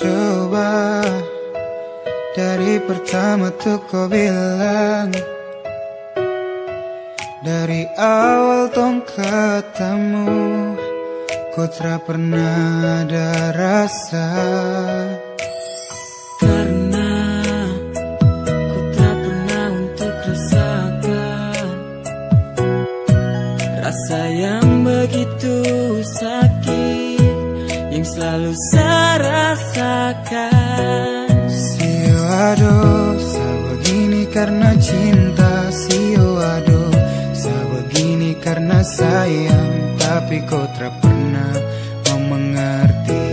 coba Dari pertama tuh kau bilang Dari awal tong ketemu Ku tak pernah ada rasa. Karena ku tak pernah untuk rasakan Rasa yang begitu sakit Yang selalu saya rasakan Sio aduh, saya begini karena cinta Sio aduh, saya begini karena sayang. Tapi kau tak pernah mau mengerti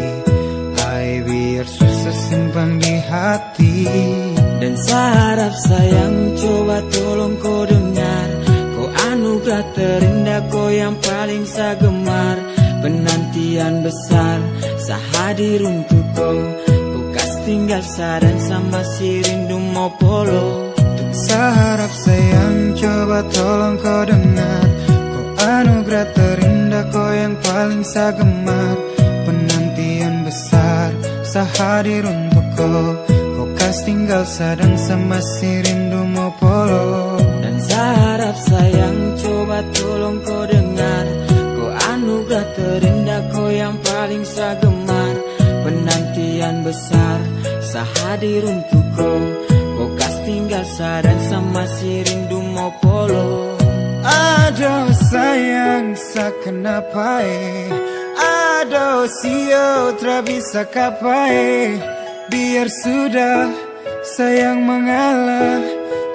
Hai biar susah simpan di hati. Dan saya harap sayang coba tolong kau dengar. Kau anugerah terindah kau yang paling saya gemar Penantian besar saya hadir untuk kau Kau kas tinggal saya dan sama si rindu mau polo Saya harap sayang coba tolong kau dengar. Kau anugerah terindah kau yang paling saya gemar Penantian besar saya hadir untuk kau kas tinggal sadang sama si rindu mau polo Dan saya harap sayang coba tolong kau dengar saya gemar Penantian besar saya hadir untuk kau Kau kas tinggal saya dan sama si rindu mau polo Aduh sayang sa kenapa eh Aduh sio tra bisa kapai Biar sudah sayang mengalah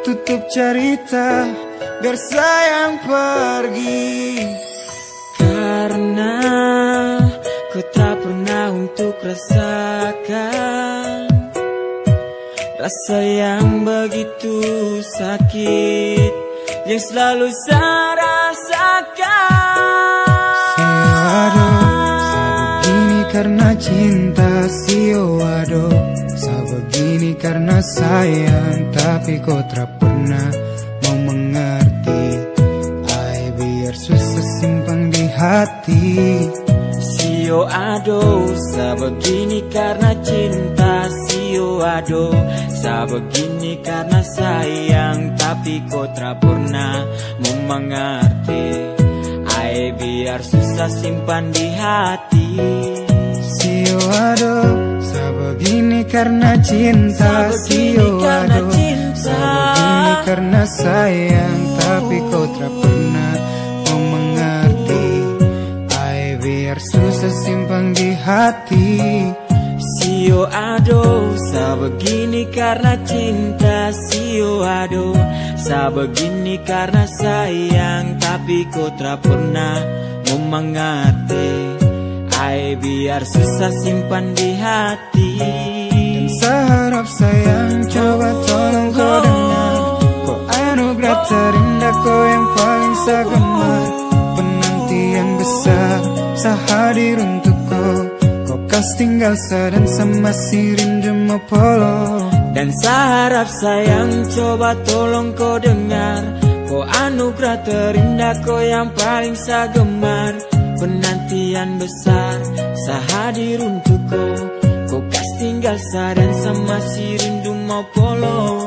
Tutup cerita Biar sayang pergi. Karena ku tak rasakan Rasa yang begitu sakit Yang selalu saya rasakan. Sa begini karena cinta Sio aduh sa begini karena sayang Tapi kau tak pernah mau mengerti. Ay biar susah simpan di hati Sio ado, sa begini karena cinta Sio ado, sa begini karena sayang Tapi kau tak pernah mau mengerti Ay biar susah simpan di hati. Sio aduh sa begini karena cinta Sio karena aduh cinta. sa begini karena sayang Tapi kau tak pernah biar susah simpan di hati. Sio ado, sa begini karena cinta. Sio ado, sa begini karena sayang. Tapi kau tak pernah mau mengerti Ay biar susah simpan di hati. Saya harap sayang coba tolong kau dengar. Kau anugerah terindah kau yang paling saya gemar Penantian saya hadir untuk kau kas tinggal dan sama si rindu polo. Dan saya harap sayang coba tolong kau dengar. Kau anugerah terindah kau yang paling saya gemar Penantian besar saya hadir untuk kau kas tinggal dan sama si rindu polo